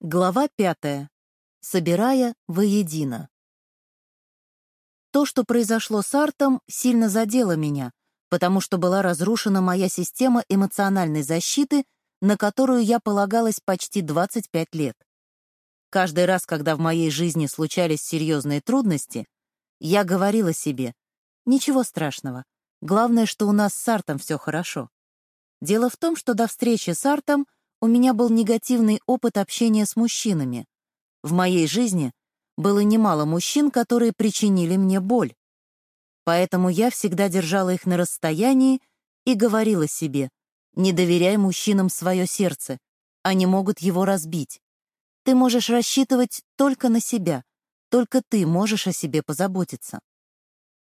Глава пятая. Собирая воедино. То, что произошло с Артом, сильно задело меня, потому что была разрушена моя система эмоциональной защиты, на которую я полагалась почти 25 лет. Каждый раз, когда в моей жизни случались серьезные трудности, я говорила себе, ничего страшного, главное, что у нас с Артом все хорошо. Дело в том, что до встречи с Артом — у меня был негативный опыт общения с мужчинами. В моей жизни было немало мужчин, которые причинили мне боль. Поэтому я всегда держала их на расстоянии и говорила себе, не доверяй мужчинам свое сердце, они могут его разбить. Ты можешь рассчитывать только на себя, только ты можешь о себе позаботиться.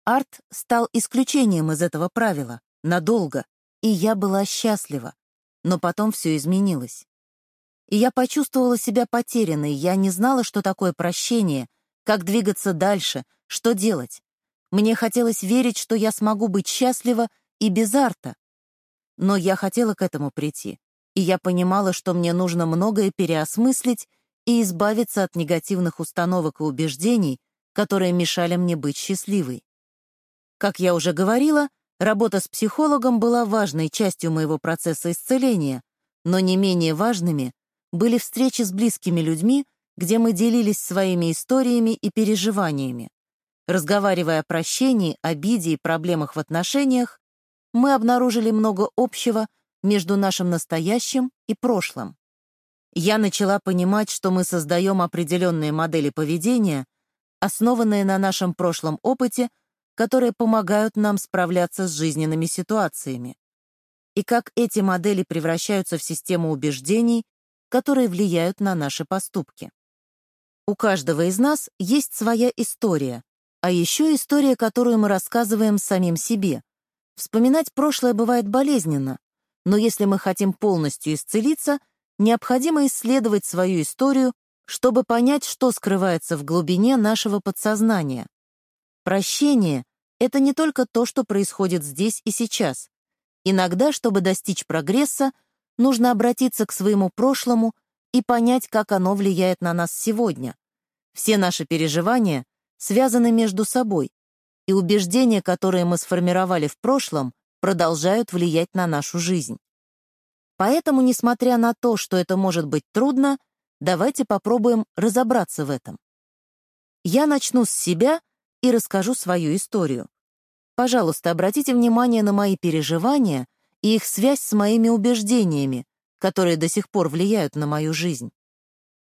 Арт стал исключением из этого правила, надолго, и я была счастлива. Но потом все изменилось. И я почувствовала себя потерянной, я не знала, что такое прощение, как двигаться дальше, что делать. Мне хотелось верить, что я смогу быть счастлива и без арта. Но я хотела к этому прийти, и я понимала, что мне нужно многое переосмыслить и избавиться от негативных установок и убеждений, которые мешали мне быть счастливой. Как я уже говорила, Работа с психологом была важной частью моего процесса исцеления, но не менее важными были встречи с близкими людьми, где мы делились своими историями и переживаниями. Разговаривая о прощении, обиде и проблемах в отношениях, мы обнаружили много общего между нашим настоящим и прошлым. Я начала понимать, что мы создаем определенные модели поведения, основанные на нашем прошлом опыте которые помогают нам справляться с жизненными ситуациями, и как эти модели превращаются в систему убеждений, которые влияют на наши поступки. У каждого из нас есть своя история, а еще история, которую мы рассказываем самим себе. Вспоминать прошлое бывает болезненно, но если мы хотим полностью исцелиться, необходимо исследовать свою историю, чтобы понять, что скрывается в глубине нашего подсознания. Прощение — это не только то, что происходит здесь и сейчас. Иногда, чтобы достичь прогресса, нужно обратиться к своему прошлому и понять, как оно влияет на нас сегодня. Все наши переживания связаны между собой, и убеждения, которые мы сформировали в прошлом, продолжают влиять на нашу жизнь. Поэтому, несмотря на то, что это может быть трудно, давайте попробуем разобраться в этом. Я начну с себя — и расскажу свою историю. Пожалуйста, обратите внимание на мои переживания и их связь с моими убеждениями, которые до сих пор влияют на мою жизнь.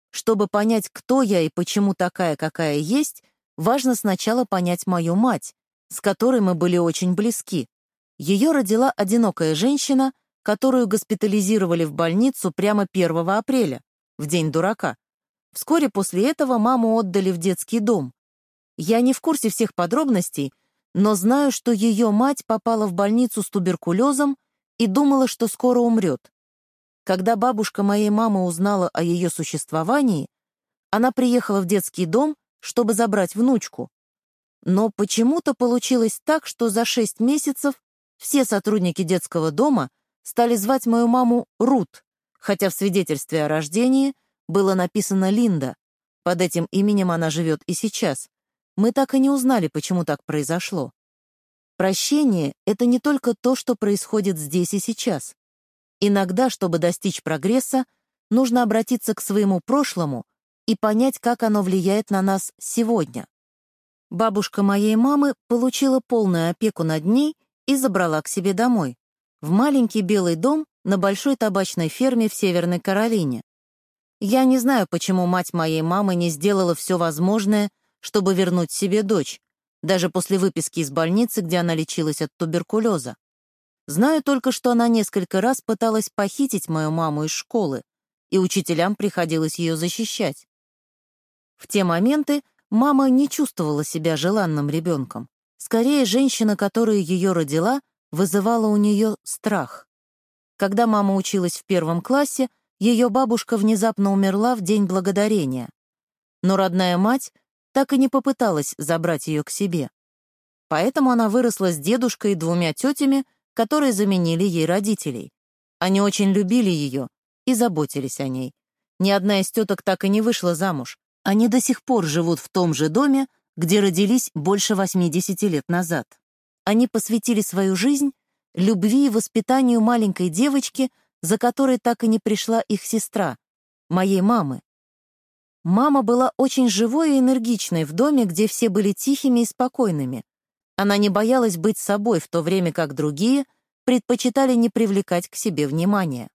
Чтобы понять, кто я и почему такая, какая есть, важно сначала понять мою мать, с которой мы были очень близки. Ее родила одинокая женщина, которую госпитализировали в больницу прямо 1 апреля, в день дурака. Вскоре после этого маму отдали в детский дом, я не в курсе всех подробностей, но знаю, что ее мать попала в больницу с туберкулезом и думала, что скоро умрет. Когда бабушка моей мамы узнала о ее существовании, она приехала в детский дом, чтобы забрать внучку. Но почему-то получилось так, что за шесть месяцев все сотрудники детского дома стали звать мою маму Рут, хотя в свидетельстве о рождении было написано Линда. Под этим именем она живет и сейчас. Мы так и не узнали, почему так произошло. Прощение — это не только то, что происходит здесь и сейчас. Иногда, чтобы достичь прогресса, нужно обратиться к своему прошлому и понять, как оно влияет на нас сегодня. Бабушка моей мамы получила полную опеку над ней и забрала к себе домой, в маленький белый дом на большой табачной ферме в Северной Каролине. Я не знаю, почему мать моей мамы не сделала все возможное, чтобы вернуть себе дочь, даже после выписки из больницы, где она лечилась от туберкулеза. Знаю только, что она несколько раз пыталась похитить мою маму из школы, и учителям приходилось ее защищать. В те моменты мама не чувствовала себя желанным ребенком. Скорее, женщина, которая ее родила, вызывала у нее страх. Когда мама училась в первом классе, ее бабушка внезапно умерла в День Благодарения. Но родная мать так и не попыталась забрать ее к себе. Поэтому она выросла с дедушкой и двумя тетями, которые заменили ей родителей. Они очень любили ее и заботились о ней. Ни одна из теток так и не вышла замуж. Они до сих пор живут в том же доме, где родились больше 80 лет назад. Они посвятили свою жизнь любви и воспитанию маленькой девочки, за которой так и не пришла их сестра, моей мамы. Мама была очень живой и энергичной в доме, где все были тихими и спокойными. Она не боялась быть собой, в то время как другие предпочитали не привлекать к себе внимания.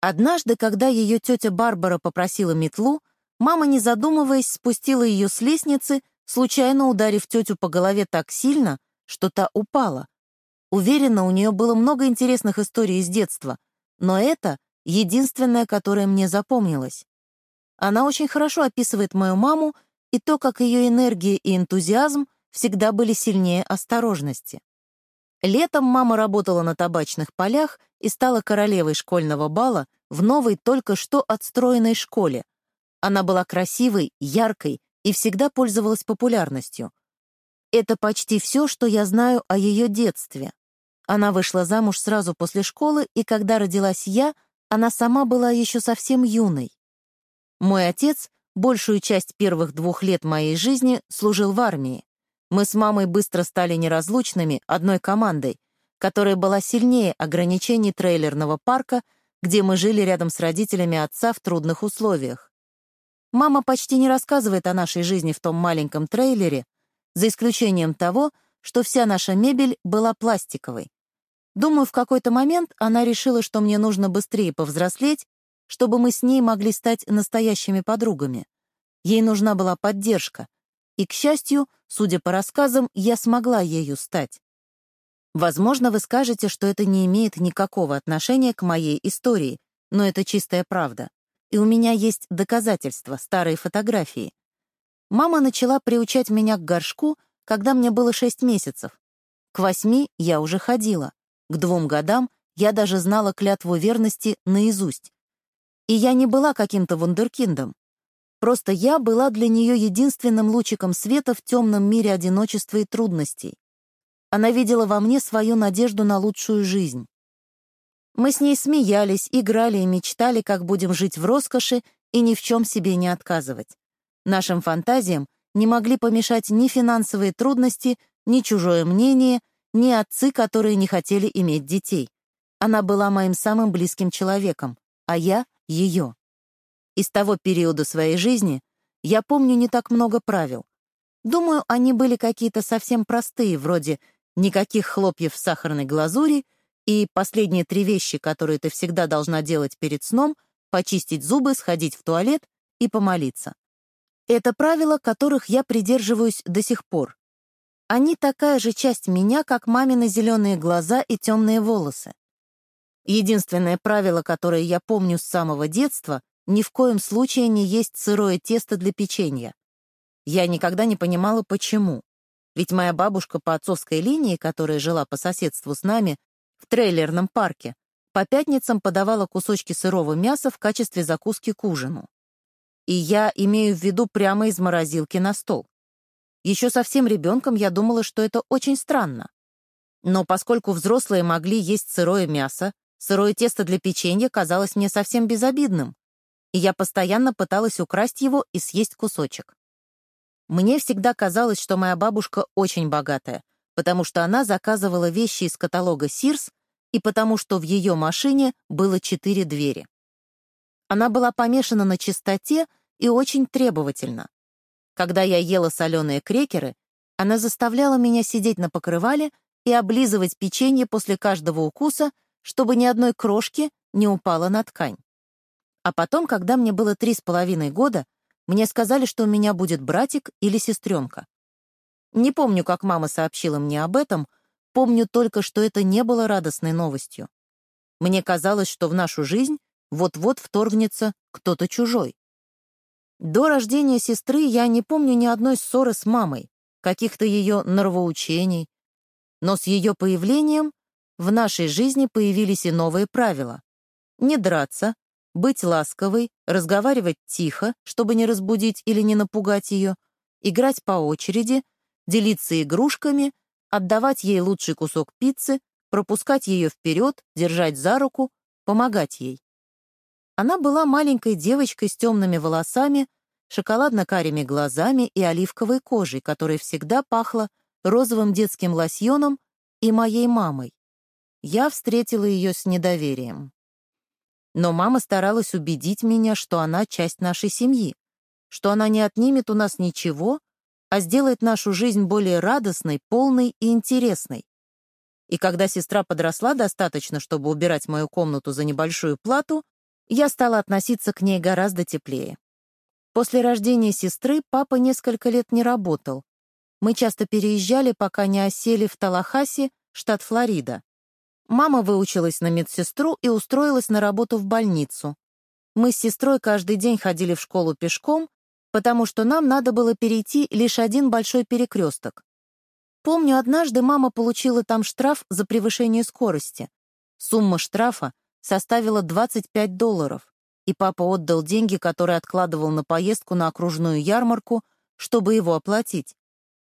Однажды, когда ее тетя Барбара попросила метлу, мама, не задумываясь, спустила ее с лестницы, случайно ударив тетю по голове так сильно, что та упала. Уверена, у нее было много интересных историй из детства, но это единственная, которая мне запомнилась. Она очень хорошо описывает мою маму и то, как ее энергия и энтузиазм всегда были сильнее осторожности. Летом мама работала на табачных полях и стала королевой школьного бала в новой, только что отстроенной школе. Она была красивой, яркой и всегда пользовалась популярностью. Это почти все, что я знаю о ее детстве. Она вышла замуж сразу после школы, и когда родилась я, она сама была еще совсем юной. Мой отец большую часть первых двух лет моей жизни служил в армии. Мы с мамой быстро стали неразлучными, одной командой, которая была сильнее ограничений трейлерного парка, где мы жили рядом с родителями отца в трудных условиях. Мама почти не рассказывает о нашей жизни в том маленьком трейлере, за исключением того, что вся наша мебель была пластиковой. Думаю, в какой-то момент она решила, что мне нужно быстрее повзрослеть, чтобы мы с ней могли стать настоящими подругами. Ей нужна была поддержка, и, к счастью, судя по рассказам, я смогла ею стать. Возможно, вы скажете, что это не имеет никакого отношения к моей истории, но это чистая правда. И у меня есть доказательства, старые фотографии. Мама начала приучать меня к горшку, когда мне было шесть месяцев. К восьми я уже ходила. К двум годам я даже знала клятву верности наизусть. И я не была каким-то вундеркиндом. Просто я была для нее единственным лучиком света в темном мире одиночества и трудностей. Она видела во мне свою надежду на лучшую жизнь. Мы с ней смеялись, играли и мечтали, как будем жить в роскоши и ни в чем себе не отказывать. Нашим фантазиям не могли помешать ни финансовые трудности, ни чужое мнение, ни отцы, которые не хотели иметь детей. Она была моим самым близким человеком, а я — ее. Из того периода своей жизни я помню не так много правил. Думаю, они были какие-то совсем простые, вроде никаких хлопьев в сахарной глазури и последние три вещи, которые ты всегда должна делать перед сном — почистить зубы, сходить в туалет и помолиться. Это правила, которых я придерживаюсь до сих пор. Они такая же часть меня, как мамины зеленые глаза и темные волосы. Единственное правило, которое я помню с самого детства, ни в коем случае не есть сырое тесто для печенья. Я никогда не понимала, почему. Ведь моя бабушка по отцовской линии, которая жила по соседству с нами в трейлерном парке, по пятницам подавала кусочки сырого мяса в качестве закуски к ужину. И я имею в виду прямо из морозилки на стол. Еще совсем ребенком я думала, что это очень странно. Но поскольку взрослые могли есть сырое мясо, сырое тесто для печенья казалось мне совсем безобидным, и я постоянно пыталась украсть его и съесть кусочек. Мне всегда казалось, что моя бабушка очень богатая, потому что она заказывала вещи из каталога Сирс и потому что в ее машине было четыре двери. Она была помешана на чистоте и очень требовательна. Когда я ела соленые крекеры, она заставляла меня сидеть на покрывале и облизывать печенье после каждого укуса, чтобы ни одной крошки не упала на ткань. А потом, когда мне было три с половиной года, мне сказали, что у меня будет братик или сестренка. Не помню, как мама сообщила мне об этом, помню только, что это не было радостной новостью. Мне казалось, что в нашу жизнь вот-вот вторгнется кто-то чужой. До рождения сестры я не помню ни одной ссоры с мамой, каких-то ее нравоучений. Но с ее появлением в нашей жизни появились и новые правила. Не драться, быть ласковой, разговаривать тихо, чтобы не разбудить или не напугать ее, играть по очереди, делиться игрушками, отдавать ей лучший кусок пиццы, пропускать ее вперед, держать за руку, помогать ей. Она была маленькой девочкой с темными волосами, шоколадно-карими глазами и оливковой кожей, которая всегда пахла розовым детским лосьоном и моей мамой. Я встретила ее с недоверием. Но мама старалась убедить меня, что она часть нашей семьи, что она не отнимет у нас ничего, а сделает нашу жизнь более радостной, полной и интересной. И когда сестра подросла достаточно, чтобы убирать мою комнату за небольшую плату, я стала относиться к ней гораздо теплее. После рождения сестры папа несколько лет не работал. Мы часто переезжали, пока не осели в Талахаси, штат Флорида. Мама выучилась на медсестру и устроилась на работу в больницу. Мы с сестрой каждый день ходили в школу пешком, потому что нам надо было перейти лишь один большой перекресток. Помню, однажды мама получила там штраф за превышение скорости. Сумма штрафа составила 25 долларов, и папа отдал деньги, которые откладывал на поездку на окружную ярмарку, чтобы его оплатить.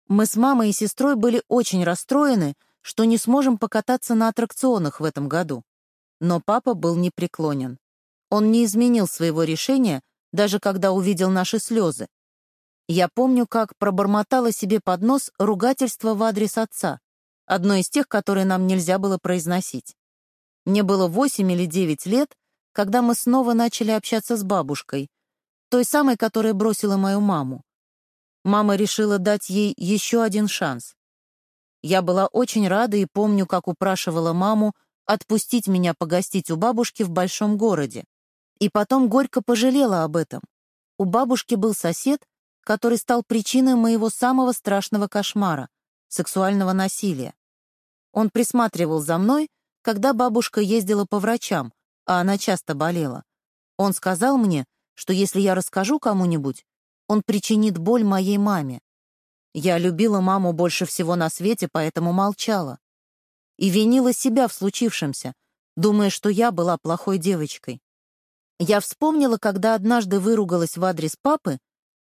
Мы с мамой и сестрой были очень расстроены, что не сможем покататься на аттракционах в этом году. Но папа был непреклонен. Он не изменил своего решения, даже когда увидел наши слезы. Я помню, как пробормотала себе под нос ругательство в адрес отца, одно из тех, которые нам нельзя было произносить. Мне было восемь или девять лет, когда мы снова начали общаться с бабушкой, той самой, которая бросила мою маму. Мама решила дать ей еще один шанс. Я была очень рада и помню, как упрашивала маму отпустить меня погостить у бабушки в большом городе. И потом горько пожалела об этом. У бабушки был сосед, который стал причиной моего самого страшного кошмара — сексуального насилия. Он присматривал за мной, когда бабушка ездила по врачам, а она часто болела. Он сказал мне, что если я расскажу кому-нибудь, он причинит боль моей маме. Я любила маму больше всего на свете, поэтому молчала. И винила себя в случившемся, думая, что я была плохой девочкой. Я вспомнила, когда однажды выругалась в адрес папы,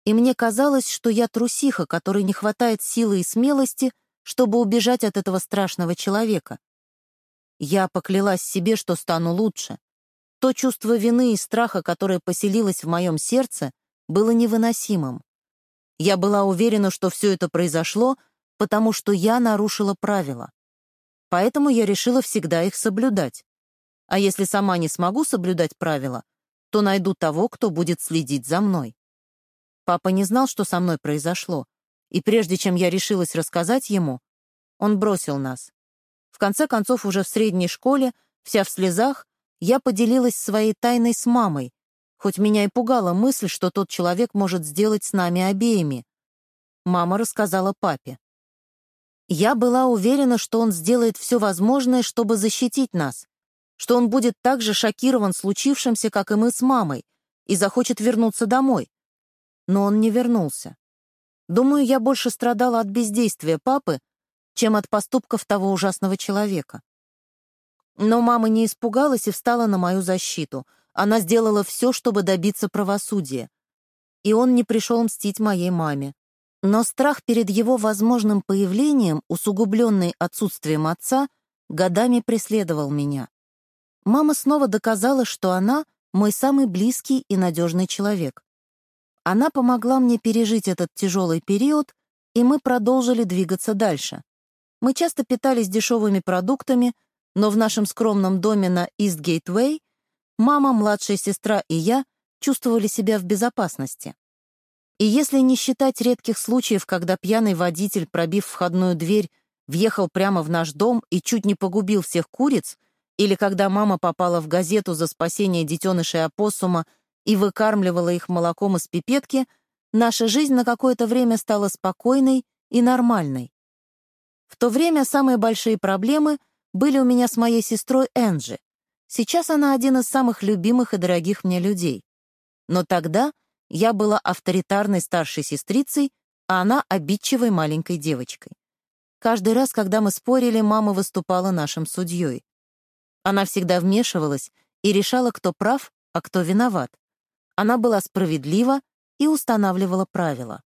и мне казалось, что я трусиха, которой не хватает силы и смелости, чтобы убежать от этого страшного человека. Я поклялась себе, что стану лучше. То чувство вины и страха, которое поселилось в моем сердце, было невыносимым. Я была уверена, что все это произошло, потому что я нарушила правила. Поэтому я решила всегда их соблюдать. А если сама не смогу соблюдать правила, то найду того, кто будет следить за мной. Папа не знал, что со мной произошло, и прежде чем я решилась рассказать ему, он бросил нас. В конце концов, уже в средней школе, вся в слезах, я поделилась своей тайной с мамой, хоть меня и пугала мысль, что тот человек может сделать с нами обеими. Мама рассказала папе. Я была уверена, что он сделает все возможное, чтобы защитить нас, что он будет так же шокирован случившимся, как и мы с мамой, и захочет вернуться домой. Но он не вернулся. Думаю, я больше страдала от бездействия папы, чем от поступков того ужасного человека. Но мама не испугалась и встала на мою защиту. Она сделала все, чтобы добиться правосудия. И он не пришел мстить моей маме. Но страх перед его возможным появлением, усугубленный отсутствием отца, годами преследовал меня. Мама снова доказала, что она мой самый близкий и надежный человек. Она помогла мне пережить этот тяжелый период, и мы продолжили двигаться дальше. Мы часто питались дешевыми продуктами, но в нашем скромном доме на Gateway мама, младшая сестра и я чувствовали себя в безопасности. И если не считать редких случаев, когда пьяный водитель, пробив входную дверь, въехал прямо в наш дом и чуть не погубил всех куриц, или когда мама попала в газету за спасение детенышей опоссума и выкармливала их молоком из пипетки, наша жизнь на какое-то время стала спокойной и нормальной. В то время самые большие проблемы были у меня с моей сестрой Энджи. Сейчас она один из самых любимых и дорогих мне людей. Но тогда я была авторитарной старшей сестрицей, а она обидчивой маленькой девочкой. Каждый раз, когда мы спорили, мама выступала нашим судьей. Она всегда вмешивалась и решала, кто прав, а кто виноват. Она была справедлива и устанавливала правила.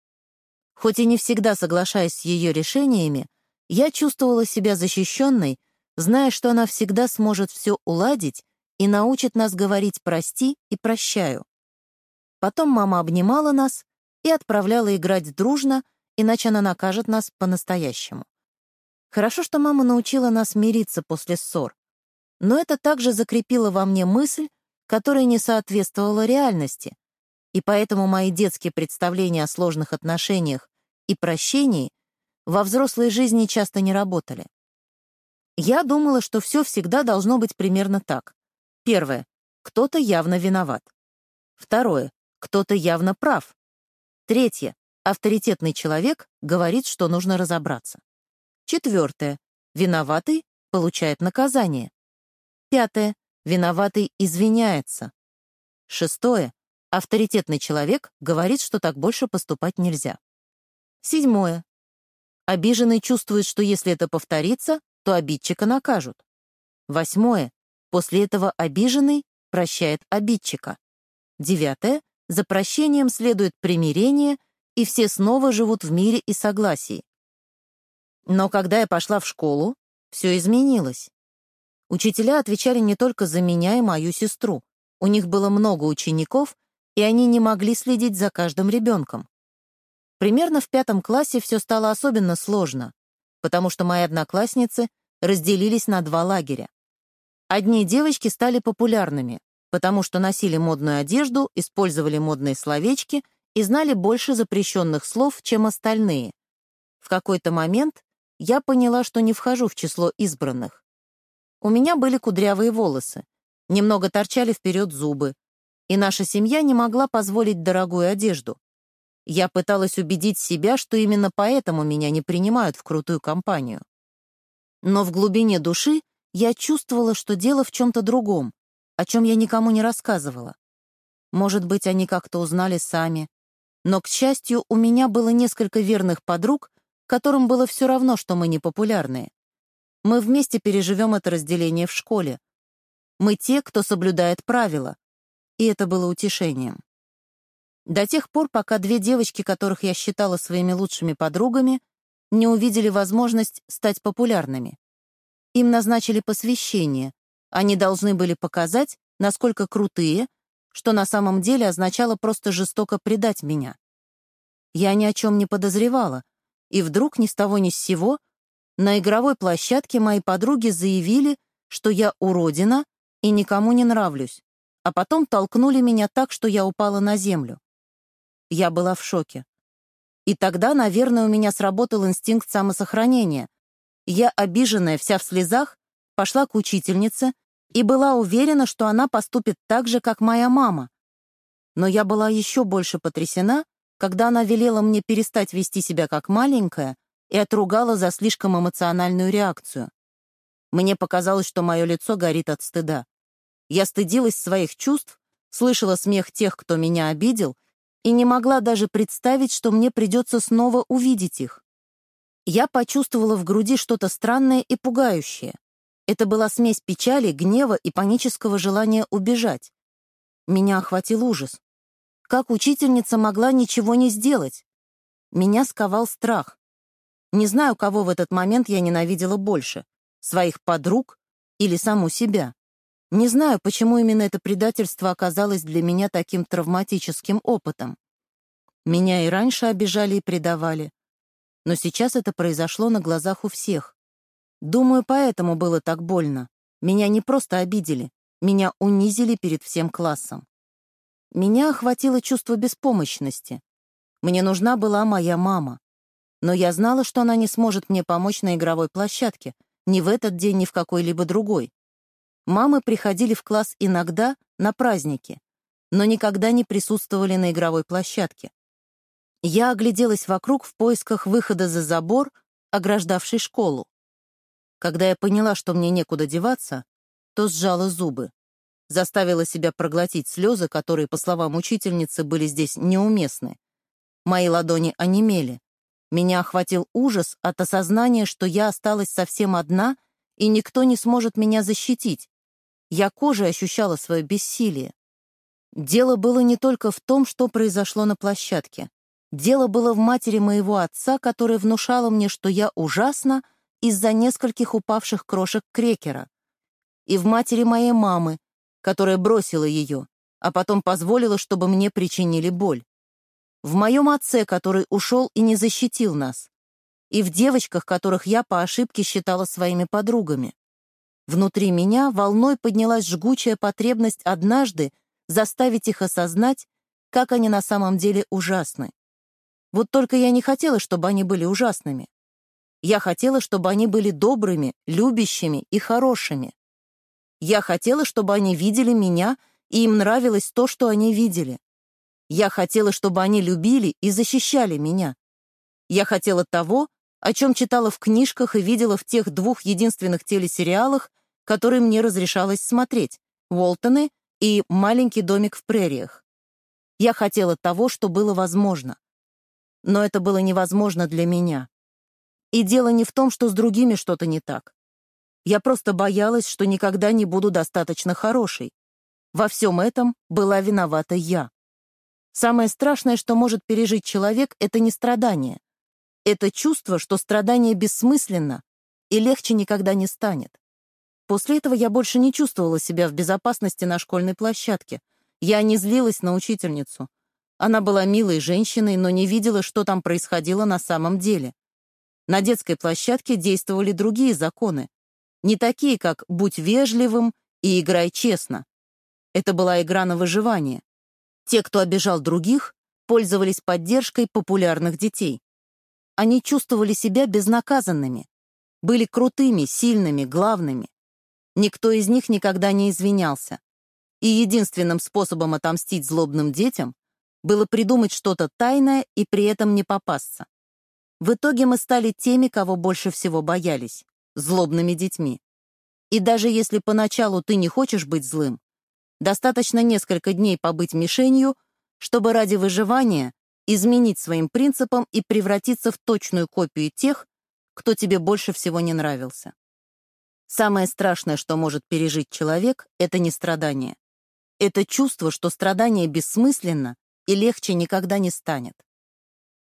Хоть и не всегда соглашаясь с ее решениями, я чувствовала себя защищенной, зная, что она всегда сможет все уладить и научит нас говорить «прости» и «прощаю». Потом мама обнимала нас и отправляла играть дружно, иначе она накажет нас по-настоящему. Хорошо, что мама научила нас мириться после ссор. Но это также закрепило во мне мысль, которая не соответствовала реальности, и поэтому мои детские представления о сложных отношениях и прощении во взрослой жизни часто не работали. Я думала, что все всегда должно быть примерно так. Первое. Кто-то явно виноват. Второе. Кто-то явно прав. Третье. Авторитетный человек говорит, что нужно разобраться. Четвертое. Виноватый получает наказание. Пятое. Виноватый извиняется. Шестое. Авторитетный человек говорит, что так больше поступать нельзя. Седьмое. Обиженный чувствует, что если это повторится, то обидчика накажут. Восьмое. После этого обиженный прощает обидчика. Девятое. За прощением следует примирение, и все снова живут в мире и согласии. Но когда я пошла в школу, все изменилось. Учителя отвечали не только за меня и мою сестру. У них было много учеников, и они не могли следить за каждым ребенком. Примерно в пятом классе все стало особенно сложно, потому что мои одноклассницы разделились на два лагеря. Одни девочки стали популярными, потому что носили модную одежду, использовали модные словечки и знали больше запрещенных слов, чем остальные. В какой-то момент я поняла, что не вхожу в число избранных. У меня были кудрявые волосы, немного торчали вперед зубы, и наша семья не могла позволить дорогую одежду. Я пыталась убедить себя, что именно поэтому меня не принимают в крутую компанию. Но в глубине души я чувствовала, что дело в чем-то другом, о чем я никому не рассказывала. Может быть, они как-то узнали сами. Но, к счастью, у меня было несколько верных подруг, которым было все равно, что мы не популярные. Мы вместе переживем это разделение в школе. Мы те, кто соблюдает правила. И это было утешением. До тех пор, пока две девочки, которых я считала своими лучшими подругами, не увидели возможность стать популярными. Им назначили посвящение. Они должны были показать, насколько крутые, что на самом деле означало просто жестоко предать меня. Я ни о чем не подозревала, и вдруг ни с того ни с сего на игровой площадке мои подруги заявили, что я уродина и никому не нравлюсь, а потом толкнули меня так, что я упала на землю. Я была в шоке. И тогда, наверное, у меня сработал инстинкт самосохранения. Я, обиженная, вся в слезах, пошла к учительнице и была уверена, что она поступит так же, как моя мама. Но я была еще больше потрясена, когда она велела мне перестать вести себя как маленькая и отругала за слишком эмоциональную реакцию. Мне показалось, что мое лицо горит от стыда. Я стыдилась своих чувств, слышала смех тех, кто меня обидел, и не могла даже представить, что мне придется снова увидеть их. Я почувствовала в груди что-то странное и пугающее. Это была смесь печали, гнева и панического желания убежать. Меня охватил ужас. Как учительница могла ничего не сделать? Меня сковал страх. Не знаю, кого в этот момент я ненавидела больше — своих подруг или саму себя. Не знаю, почему именно это предательство оказалось для меня таким травматическим опытом. Меня и раньше обижали и предавали. Но сейчас это произошло на глазах у всех. Думаю, поэтому было так больно. Меня не просто обидели, меня унизили перед всем классом. Меня охватило чувство беспомощности. Мне нужна была моя мама. Но я знала, что она не сможет мне помочь на игровой площадке, ни в этот день, ни в какой-либо другой. Мамы приходили в класс иногда, на праздники, но никогда не присутствовали на игровой площадке. Я огляделась вокруг в поисках выхода за забор, ограждавший школу. Когда я поняла, что мне некуда деваться, то сжала зубы. Заставила себя проглотить слезы, которые, по словам учительницы, были здесь неуместны. Мои ладони онемели. Меня охватил ужас от осознания, что я осталась совсем одна, и никто не сможет меня защитить, я кожей ощущала свое бессилие. Дело было не только в том, что произошло на площадке. Дело было в матери моего отца, которая внушала мне, что я ужасна из-за нескольких упавших крошек крекера. И в матери моей мамы, которая бросила ее, а потом позволила, чтобы мне причинили боль. В моем отце, который ушел и не защитил нас. И в девочках, которых я по ошибке считала своими подругами. Внутри меня волной поднялась жгучая потребность однажды заставить их осознать, как они на самом деле ужасны. Вот только я не хотела, чтобы они были ужасными. Я хотела, чтобы они были добрыми, любящими и хорошими. Я хотела, чтобы они видели меня, и им нравилось то, что они видели. Я хотела, чтобы они любили и защищали меня. Я хотела того, о чем читала в книжках и видела в тех двух единственных телесериалах, которые мне разрешалось смотреть — «Уолтоны» и «Маленький домик в прериях». Я хотела того, что было возможно. Но это было невозможно для меня. И дело не в том, что с другими что-то не так. Я просто боялась, что никогда не буду достаточно хорошей. Во всем этом была виновата я. Самое страшное, что может пережить человек, это не страдание. Это чувство, что страдание бессмысленно и легче никогда не станет. После этого я больше не чувствовала себя в безопасности на школьной площадке. Я не злилась на учительницу. Она была милой женщиной, но не видела, что там происходило на самом деле. На детской площадке действовали другие законы. Не такие, как «будь вежливым» и «играй честно». Это была игра на выживание. Те, кто обижал других, пользовались поддержкой популярных детей. Они чувствовали себя безнаказанными, были крутыми, сильными, главными. Никто из них никогда не извинялся. И единственным способом отомстить злобным детям было придумать что-то тайное и при этом не попасться. В итоге мы стали теми, кого больше всего боялись — злобными детьми. И даже если поначалу ты не хочешь быть злым, достаточно несколько дней побыть мишенью, чтобы ради выживания изменить своим принципам и превратиться в точную копию тех, кто тебе больше всего не нравился. Самое страшное, что может пережить человек, это не страдание. Это чувство, что страдание бессмысленно и легче никогда не станет.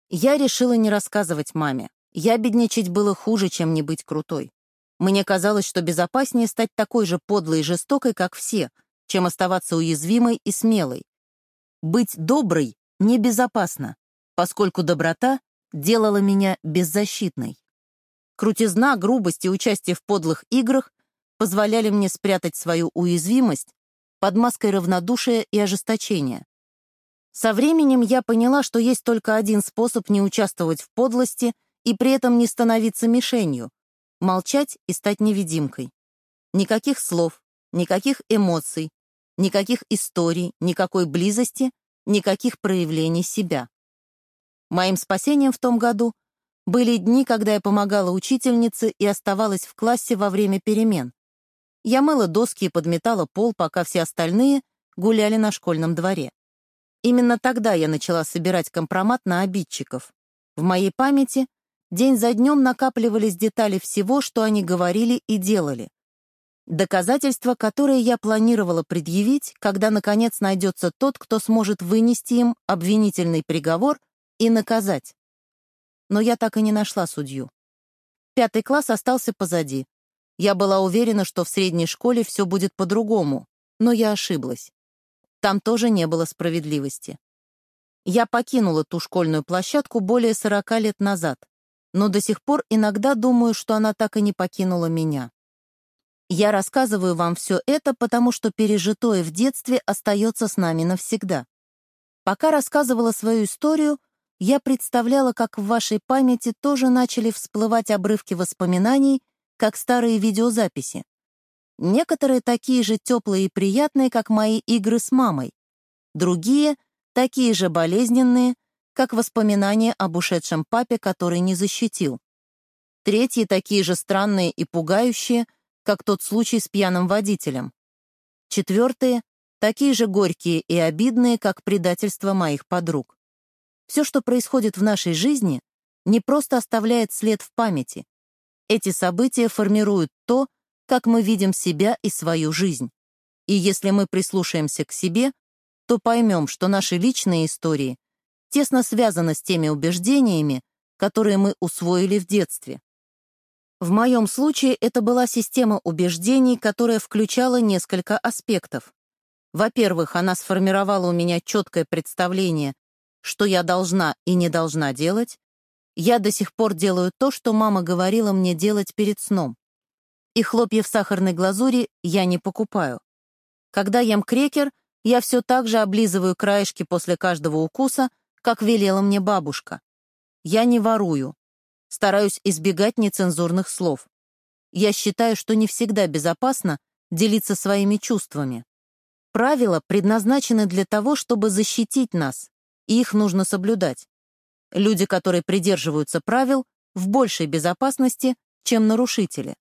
Я решила не рассказывать маме. Я бедничать было хуже, чем не быть крутой. Мне казалось, что безопаснее стать такой же подлой и жестокой, как все, чем оставаться уязвимой и смелой. Быть доброй небезопасно, поскольку доброта делала меня беззащитной. Крутизна, грубость и участие в подлых играх позволяли мне спрятать свою уязвимость под маской равнодушия и ожесточения. Со временем я поняла, что есть только один способ не участвовать в подлости и при этом не становиться мишенью — молчать и стать невидимкой. Никаких слов, никаких эмоций, никаких историй, никакой близости никаких проявлений себя. Моим спасением в том году были дни, когда я помогала учительнице и оставалась в классе во время перемен. Я мыла доски и подметала пол, пока все остальные гуляли на школьном дворе. Именно тогда я начала собирать компромат на обидчиков. В моей памяти день за днем накапливались детали всего, что они говорили и делали. Доказательства, которые я планировала предъявить, когда, наконец, найдется тот, кто сможет вынести им обвинительный приговор и наказать. Но я так и не нашла судью. Пятый класс остался позади. Я была уверена, что в средней школе все будет по-другому, но я ошиблась. Там тоже не было справедливости. Я покинула ту школьную площадку более 40 лет назад, но до сих пор иногда думаю, что она так и не покинула меня. Я рассказываю вам все это, потому что пережитое в детстве остается с нами навсегда. Пока рассказывала свою историю, я представляла, как в вашей памяти тоже начали всплывать обрывки воспоминаний, как старые видеозаписи. Некоторые такие же теплые и приятные, как мои игры с мамой. Другие — такие же болезненные, как воспоминания об ушедшем папе, который не защитил. Третьи такие же странные и пугающие — как тот случай с пьяным водителем. Четвертые — такие же горькие и обидные, как предательство моих подруг. Все, что происходит в нашей жизни, не просто оставляет след в памяти. Эти события формируют то, как мы видим себя и свою жизнь. И если мы прислушаемся к себе, то поймем, что наши личные истории тесно связаны с теми убеждениями, которые мы усвоили в детстве. В моем случае это была система убеждений, которая включала несколько аспектов. Во-первых, она сформировала у меня четкое представление, что я должна и не должна делать. Я до сих пор делаю то, что мама говорила мне делать перед сном. И хлопья в сахарной глазури я не покупаю. Когда ем крекер, я все так же облизываю краешки после каждого укуса, как велела мне бабушка. Я не ворую. Стараюсь избегать нецензурных слов. Я считаю, что не всегда безопасно делиться своими чувствами. Правила предназначены для того, чтобы защитить нас, и их нужно соблюдать. Люди, которые придерживаются правил, в большей безопасности, чем нарушители.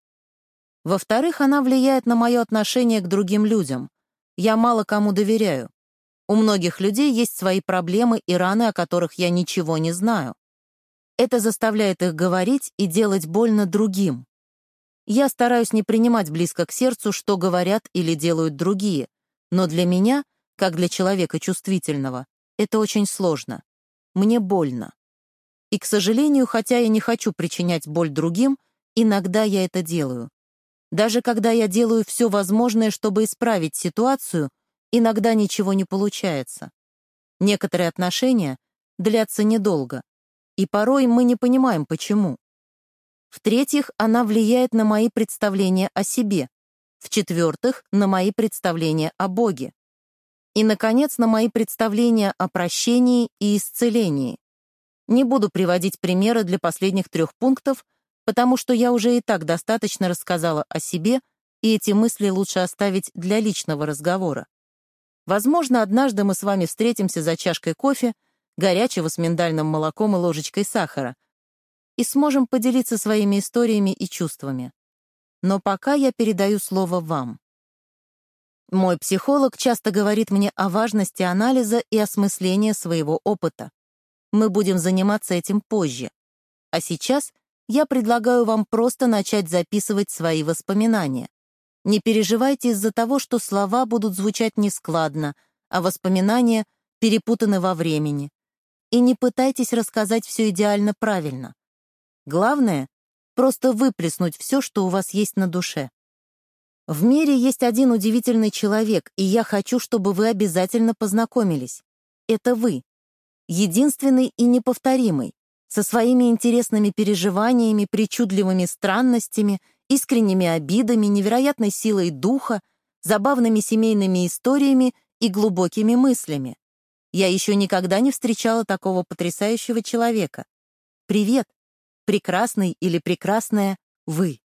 Во-вторых, она влияет на мое отношение к другим людям. Я мало кому доверяю. У многих людей есть свои проблемы и раны, о которых я ничего не знаю. Это заставляет их говорить и делать больно другим. Я стараюсь не принимать близко к сердцу, что говорят или делают другие, но для меня, как для человека чувствительного, это очень сложно. Мне больно. И, к сожалению, хотя я не хочу причинять боль другим, иногда я это делаю. Даже когда я делаю все возможное, чтобы исправить ситуацию, иногда ничего не получается. Некоторые отношения длятся недолго, и порой мы не понимаем, почему. В-третьих, она влияет на мои представления о себе. В-четвертых, на мои представления о Боге. И, наконец, на мои представления о прощении и исцелении. Не буду приводить примеры для последних трех пунктов, потому что я уже и так достаточно рассказала о себе, и эти мысли лучше оставить для личного разговора. Возможно, однажды мы с вами встретимся за чашкой кофе, горячего с миндальным молоком и ложечкой сахара, и сможем поделиться своими историями и чувствами. Но пока я передаю слово вам. Мой психолог часто говорит мне о важности анализа и осмысления своего опыта. Мы будем заниматься этим позже. А сейчас я предлагаю вам просто начать записывать свои воспоминания. Не переживайте из-за того, что слова будут звучать нескладно, а воспоминания перепутаны во времени. И не пытайтесь рассказать все идеально правильно. Главное — просто выплеснуть все, что у вас есть на душе. В мире есть один удивительный человек, и я хочу, чтобы вы обязательно познакомились. Это вы. Единственный и неповторимый со своими интересными переживаниями, причудливыми странностями, искренними обидами, невероятной силой духа, забавными семейными историями и глубокими мыслями. Я еще никогда не встречала такого потрясающего человека. Привет, прекрасный или прекрасная вы.